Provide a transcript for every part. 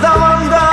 zamanda.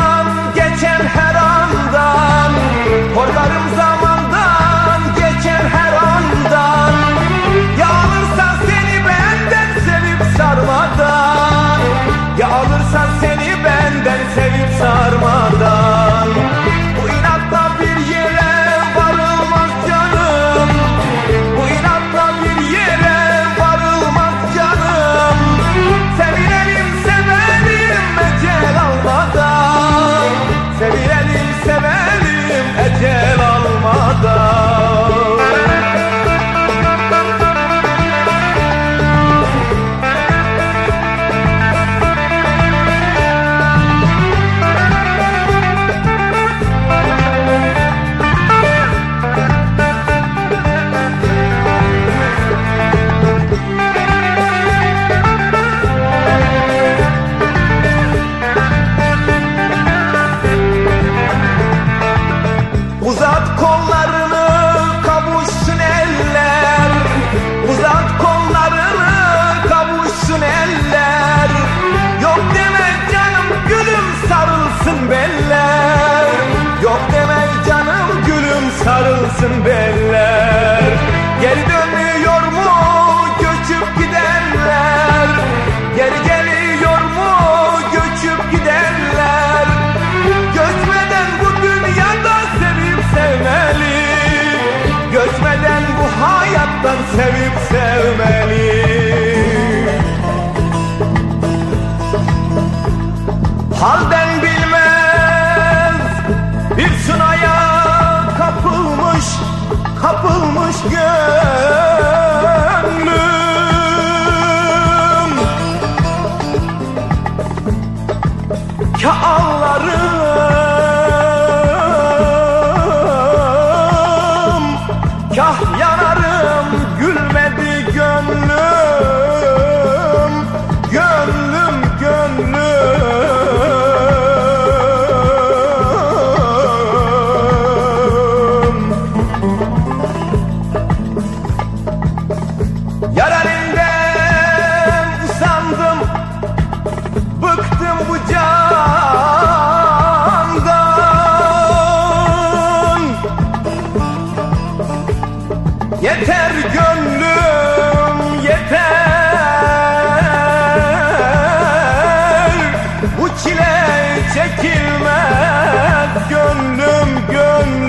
Sarılsın beller. Geri dönmüyor mu? Göçüp gidenler. Geri geliyor mu? Göçüp gidenler. Göçmeden bu dünyada sevip sevmeli. Göçmeden bu hayattan sevip sevmeli. Halden gönlüm. Ka ağlarım Kah yanarım Yeter gönlüm yeter. Bu çile çekilmez. Gönlüm gönlüm